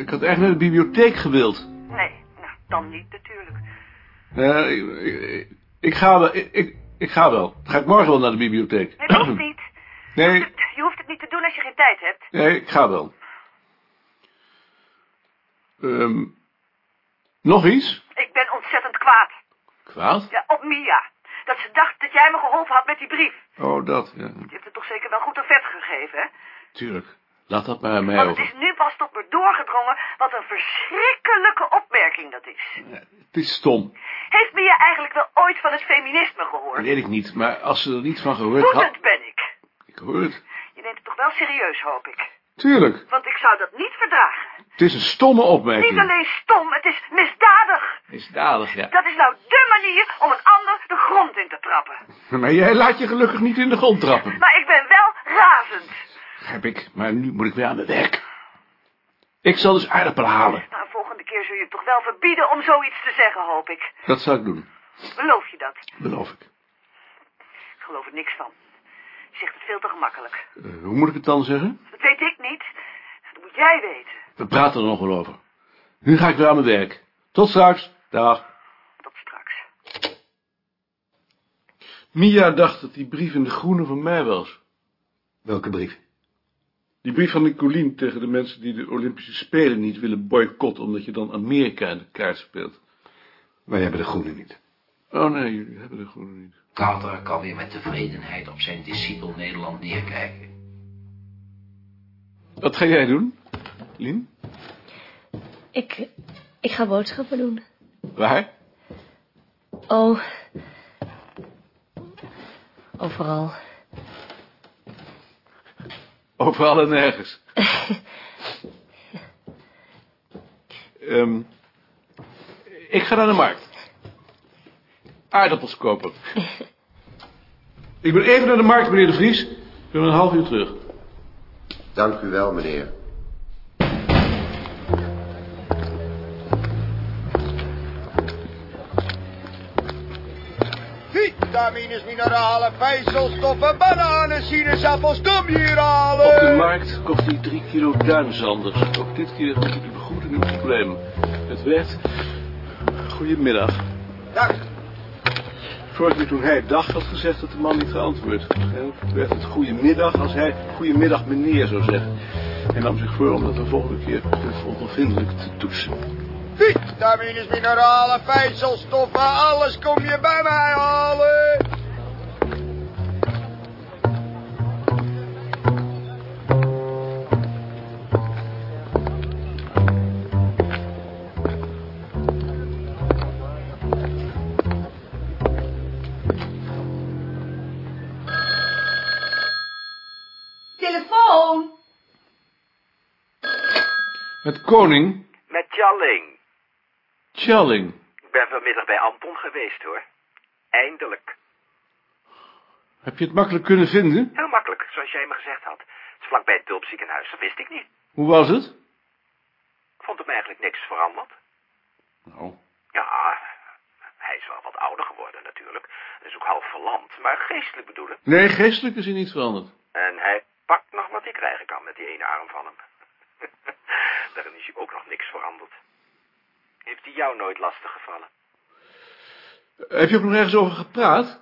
ik had echt naar de bibliotheek gewild. Nee, nou, dan niet natuurlijk. Eh, ik, ik, ik ga wel. Ik, ik, ik ga wel. Dan ga ik morgen wel naar de bibliotheek. Nee, dat hoeft niet. Nee, Je hoeft het niet te doen als je geen tijd hebt. nee, ik ga wel. Ehm, nog iets? Ik ben ontzettend kwaad. Kwaad? Ja, op Mia. Dat ze dacht dat jij me geholpen had met die brief. Oh, dat, ja. Je hebt het toch zeker wel goed een vet gegeven, hè? Tuurlijk. Laat dat maar aan mij Want het over. is nu pas tot me doorgedrongen wat een verschrikkelijke opmerking dat is. Het is stom. Heeft Mia eigenlijk wel ooit van het feminisme gehoord? Dat weet ik niet, maar als ze er niet van gehoord had... Woedend ben ik. Ik hoor het. Je neemt het toch wel serieus, hoop ik. Tuurlijk. Want ik zou dat niet verdragen. Het is een stomme Niet opmerking. alleen stom, het is misdadig. Misdadig, ja. Dat is nou dé manier om een ander de grond in te trappen. Maar jij laat je gelukkig niet in de grond trappen. Maar ik ben wel razend. Heb ik, maar nu moet ik weer aan mijn werk. Ik zal dus aardappelen halen. Nou, volgende keer zul je het toch wel verbieden om zoiets te zeggen, hoop ik. Dat zal ik doen. Beloof je dat? Beloof ik. Ik geloof er niks van. Je zegt het veel te gemakkelijk. Eh, hoe moet ik het dan zeggen? Dat weet ik niet. Dat moet jij weten. We praten er nog wel over. Nu ga ik weer aan mijn werk. Tot straks. Dag. Tot straks. Mia dacht dat die brief in de groene van mij was. Welke brief? Die brief van Nicolien tegen de mensen die de Olympische Spelen niet willen boycotten... omdat je dan Amerika in de kaart speelt. Wij hebben de groene niet. Oh nee, jullie hebben de groene niet. Carter kan weer met tevredenheid op zijn discipel Nederland neerkijken. Wat ga jij doen, Lien? Ik, ik ga boodschappen doen. Waar? Oh. Overal. Overal en nergens. Ehm, ik ga naar de markt. Aardappels kopen. ik ben even naar de markt, meneer de Vries. Ik ben een half uur terug. Dank u wel, meneer. Vitamines, mineralen, vezelsstoffen, bananen, sinaasappels, kom hier halen. Op de markt kocht hij drie kilo duinzanders. Ook dit keer had ik een goede nieuw probleem. Het werd... Goedemiddag. Dag. Keer toen hij dag had gezegd dat de man niet geantwoord. En werd het goedemiddag als hij goedemiddag meneer zou zeggen. Hij nam zich voor om dat de volgende keer onvriendelijk te toetsen. Vitamines, mineralen, vezelsstoffen, alles kom je bij mij halen. Met koning Met Jalling. Challing. Ik ben vanmiddag bij Anton geweest, hoor. Eindelijk. Heb je het makkelijk kunnen vinden? Heel makkelijk, zoals jij me gezegd had. Het is vlakbij het tulpziekenhuis, dat wist ik niet. Hoe was het? Ik vond hem eigenlijk niks veranderd. Nou, Ja, hij is wel wat ouder geworden natuurlijk. Hij is ook half verlamd, maar geestelijk bedoel ik. nee, geestelijk is hij niet veranderd. En hij pakt nog wat hij krijgen kan met die ene arm van hem. Daarin is hij ook nog niks veranderd. Heeft hij jou nooit lastig gevallen? Heb je ook nog ergens over gepraat?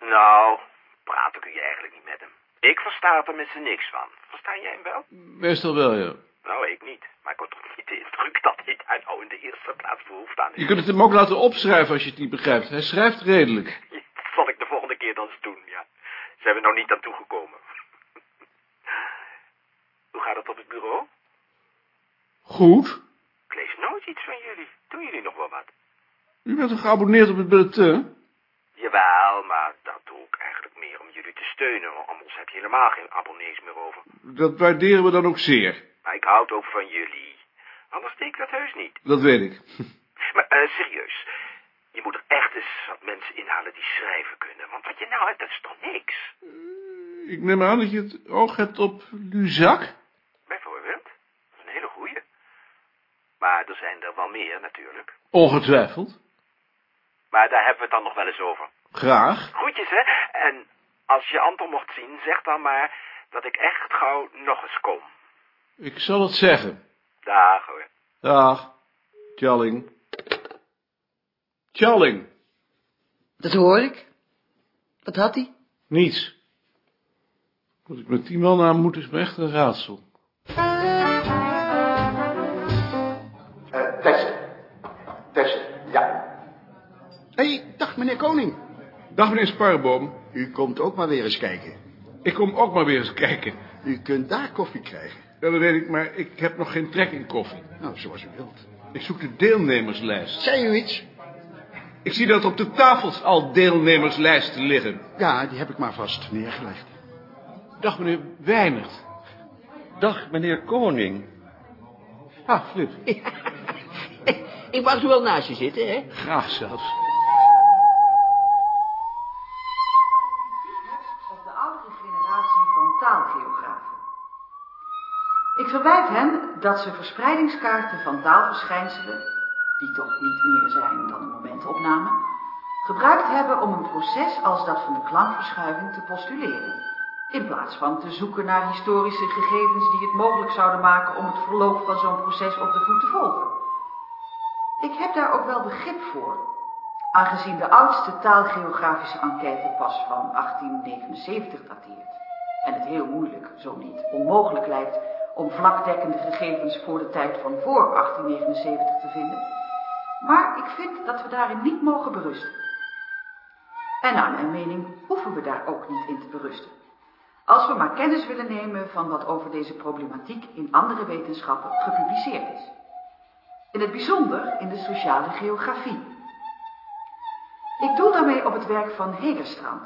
Nou, praten kun je eigenlijk niet met hem. Ik versta er met z'n niks van. Versta jij hem wel? Meestal wel, ja. Nou, ik niet. Maar ik word toch niet de indruk dat hij daar nou in de eerste plaats behoefte aan Je heeft. kunt het hem ook laten opschrijven als je het niet begrijpt. Hij schrijft redelijk. Dat zal ik de volgende keer dan eens doen, ja. Zijn we nog niet aan toegekomen. Hoe gaat het op het bureau? Goed. Ik lees nooit iets van jullie. Doen jullie nog wel wat? U bent toch geabonneerd op het bulletin? Jawel, maar dat doe ik eigenlijk meer om jullie te steunen. want Anders heb je helemaal geen abonnees meer over. Dat waarderen we dan ook zeer. Maar ik houd ook van jullie. Anders deed ik dat heus niet. Dat weet ik. Maar eh, serieus. Je moet er echt eens wat mensen inhalen die schrijven kunnen. Want wat je nou hebt, dat is toch niks? Ik neem aan dat je het oog hebt op Luzak. Bijvoorbeeld. Dat is een hele goeie. Maar er zijn er wel meer natuurlijk. Ongetwijfeld. Maar daar hebben we het dan nog wel eens over. Graag. Groetjes, hè. En als je Anton mocht zien, zeg dan maar dat ik echt gauw nog eens kom. Ik zal het zeggen. Dag hoor. Dag. Tjalling. Tjalling. Dat hoor ik. Wat had hij? Niets. Wat ik met die man aan moet is me echt een raadsel. Uh, testen. Testen, ja. Hé, hey, dag meneer Koning. Dag meneer Sparboom. U komt ook maar weer eens kijken. Ik kom ook maar weer eens kijken. U kunt daar koffie krijgen. Ja, dat weet ik, maar ik heb nog geen trek in koffie. Nou, zoals u wilt. Ik zoek de deelnemerslijst. Zei u iets? Ik zie dat op de tafels al deelnemerslijsten liggen. Ja, die heb ik maar vast neergelegd. Dag meneer Weinert. Dag meneer Koning. Ah, Flip. ik mag er wel naast je zitten, hè? Graag zelfs. Op de oudere generatie van taalgeografen. Ik verwijt hen dat ze verspreidingskaarten van taalverschijnselen, die toch niet meer zijn dan een momentopname, gebruikt hebben om een proces als dat van de klankverschuiving te postuleren. In plaats van te zoeken naar historische gegevens die het mogelijk zouden maken om het verloop van zo'n proces op de voet te volgen. Ik heb daar ook wel begrip voor, aangezien de oudste taalgeografische enquête pas van 1879 dateert. En het heel moeilijk, zo niet onmogelijk lijkt, om vlakdekkende gegevens voor de tijd van voor 1879 te vinden. Maar ik vind dat we daarin niet mogen berusten. En naar mijn mening hoeven we daar ook niet in te berusten. Als we maar kennis willen nemen van wat over deze problematiek in andere wetenschappen gepubliceerd is. In het bijzonder in de sociale geografie. Ik doel daarmee op het werk van Hegerstrand.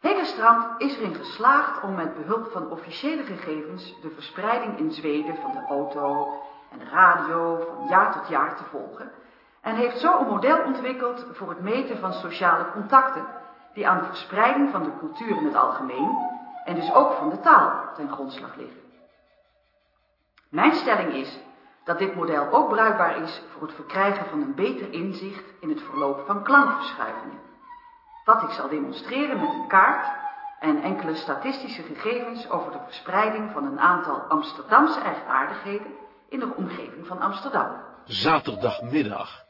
Hegerstrand is erin geslaagd om met behulp van officiële gegevens de verspreiding in Zweden van de auto en de radio van jaar tot jaar te volgen en heeft zo een model ontwikkeld voor het meten van sociale contacten die aan de verspreiding van de cultuur in het algemeen en dus ook van de taal ten grondslag liggen. Mijn stelling is dat dit model ook bruikbaar is voor het verkrijgen van een beter inzicht in het verloop van klankverschuivingen. Wat ik zal demonstreren met een kaart en enkele statistische gegevens over de verspreiding van een aantal Amsterdamse eigenaardigheden in de omgeving van Amsterdam. Zaterdagmiddag.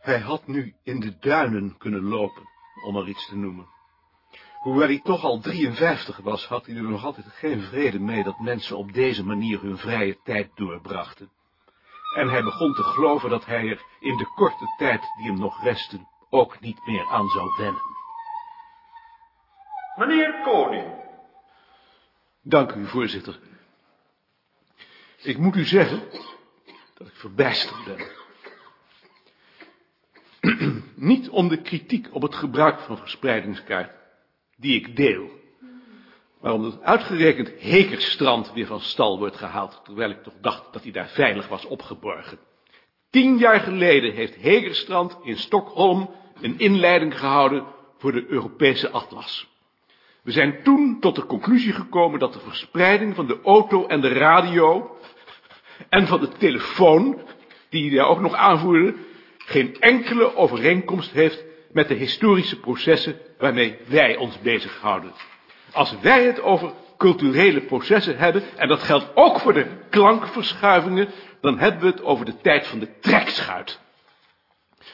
Hij had nu in de duinen kunnen lopen, om er iets te noemen. Hoewel hij toch al 53 was, had hij er nog altijd geen vrede mee dat mensen op deze manier hun vrije tijd doorbrachten. En hij begon te geloven dat hij er in de korte tijd die hem nog restte ook niet meer aan zou wennen. Meneer Koning. Dank u, voorzitter. Ik moet u zeggen dat ik verbijsterd ben. Niet om de kritiek op het gebruik van verspreidingskaart, die ik deel. Maar omdat uitgerekend Hekerstrand weer van stal wordt gehaald, terwijl ik toch dacht dat hij daar veilig was opgeborgen. Tien jaar geleden heeft Hegerstrand in Stockholm een inleiding gehouden voor de Europese atlas. We zijn toen tot de conclusie gekomen dat de verspreiding van de auto en de radio en van de telefoon, die hij daar ook nog aanvoerde, geen enkele overeenkomst heeft met de historische processen waarmee wij ons bezighouden. Als wij het over culturele processen hebben, en dat geldt ook voor de klankverschuivingen, dan hebben we het over de tijd van de trekschuit.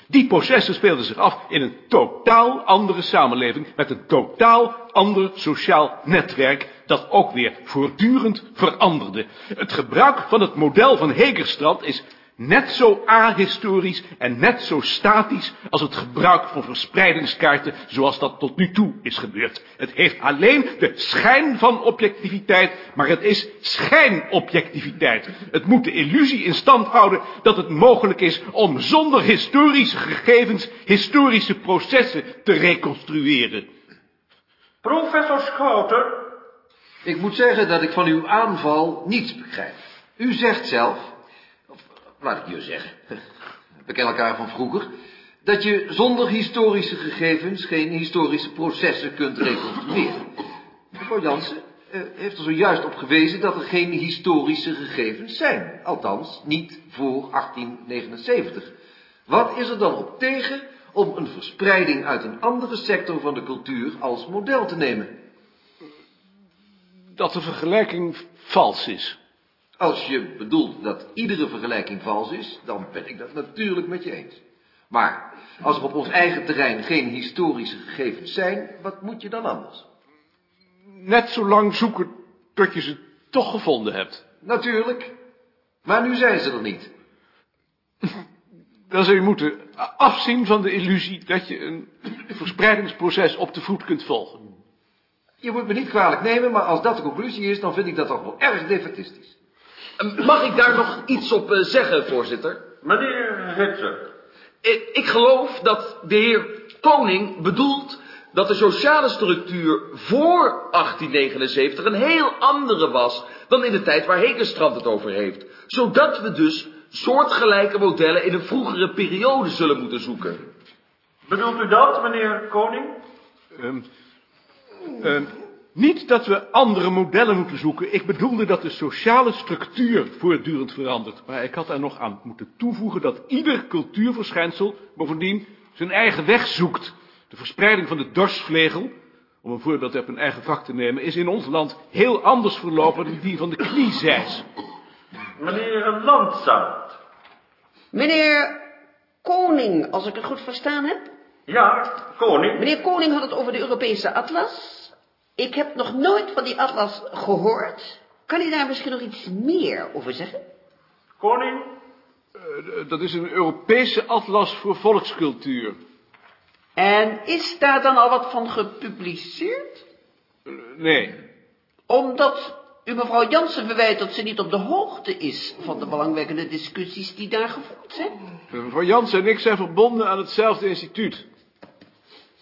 Die processen speelden zich af in een totaal andere samenleving met een totaal ander sociaal netwerk dat ook weer voortdurend veranderde. Het gebruik van het model van Hegerstrand is net zo ahistorisch en net zo statisch als het gebruik van verspreidingskaarten zoals dat tot nu toe is gebeurd. Het heeft alleen de schijn van objectiviteit, maar het is schijnobjectiviteit. Het moet de illusie in stand houden dat het mogelijk is om zonder historische gegevens historische processen te reconstrueren. Professor Schouten. Ik moet zeggen dat ik van uw aanval niets begrijp. U zegt zelf, laat ik je zeggen, we kennen elkaar van vroeger, dat je zonder historische gegevens geen historische processen kunt reconstrueren. Mevrouw Jansen uh, heeft er zojuist op gewezen dat er geen historische gegevens zijn. Althans, niet voor 1879. Wat is er dan op tegen om een verspreiding uit een andere sector van de cultuur als model te nemen? Dat de vergelijking vals is. Als je bedoelt dat iedere vergelijking vals is, dan ben ik dat natuurlijk met je eens. Maar als er op ons eigen terrein geen historische gegevens zijn, wat moet je dan anders? Net zo lang zoeken tot je ze toch gevonden hebt. Natuurlijk. Maar nu zijn ze er niet. Dan zou je moeten afzien van de illusie dat je een verspreidingsproces op de voet kunt volgen. Je moet me niet kwalijk nemen, maar als dat de conclusie is, dan vind ik dat toch wel erg defetistisch. Mag ik daar nog iets op eh, zeggen, voorzitter? Meneer Hitzer. Ik, ik geloof dat de heer Koning bedoelt dat de sociale structuur voor 1879 een heel andere was dan in de tijd waar Hekenstrand het over heeft. Zodat we dus soortgelijke modellen in een vroegere periode zullen moeten zoeken. Bedoelt u dat, meneer Koning? Ehm, ehm, niet dat we andere modellen moeten zoeken. Ik bedoelde dat de sociale structuur voortdurend verandert. Maar ik had er nog aan moeten toevoegen dat ieder cultuurverschijnsel bovendien zijn eigen weg zoekt. De verspreiding van de dorsvlegel, om een voorbeeld uit mijn eigen vak te nemen, is in ons land heel anders verlopen dan die van de kniezeis. Meneer Landzaat. Meneer Koning, als ik het goed verstaan heb. Ja, Koning. Meneer Koning had het over de Europese atlas. Ik heb nog nooit van die atlas gehoord. Kan u daar misschien nog iets meer over zeggen? Koning? Uh, dat is een Europese atlas voor volkscultuur. En is daar dan al wat van gepubliceerd? Uh, nee. Omdat u mevrouw Jansen verwijt dat ze niet op de hoogte is van de belangwekkende discussies die daar gevoerd zijn? Mevrouw Jansen en ik zijn verbonden aan hetzelfde instituut.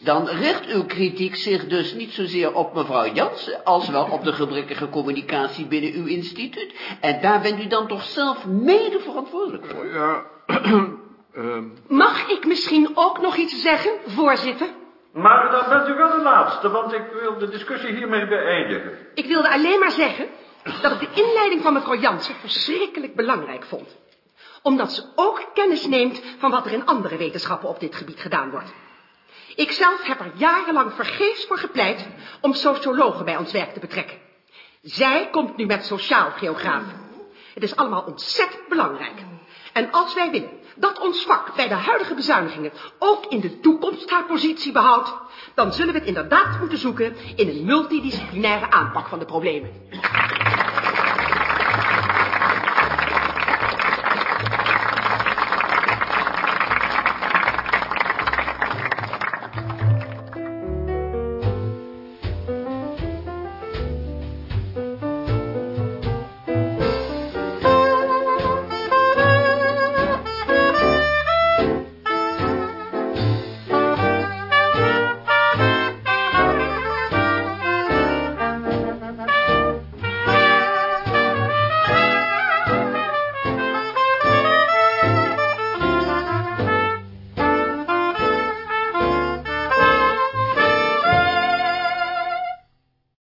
Dan richt uw kritiek zich dus niet zozeer op mevrouw Jansen... als wel op de gebrekkige communicatie binnen uw instituut. En daar bent u dan toch zelf mede verantwoordelijk voor? Ja, uh, Mag ik misschien ook nog iets zeggen, voorzitter? Maar dan bent u wel de laatste, want ik wil de discussie hiermee beëindigen. Ik wilde alleen maar zeggen dat ik de inleiding van mevrouw Jansen verschrikkelijk belangrijk vond. Omdat ze ook kennis neemt van wat er in andere wetenschappen op dit gebied gedaan wordt. Ik zelf heb er jarenlang vergeefs voor gepleit om sociologen bij ons werk te betrekken. Zij komt nu met sociaal-geografen. Het is allemaal ontzettend belangrijk. En als wij willen dat ons vak bij de huidige bezuinigingen ook in de toekomst haar positie behoudt, dan zullen we het inderdaad moeten zoeken in een multidisciplinaire aanpak van de problemen.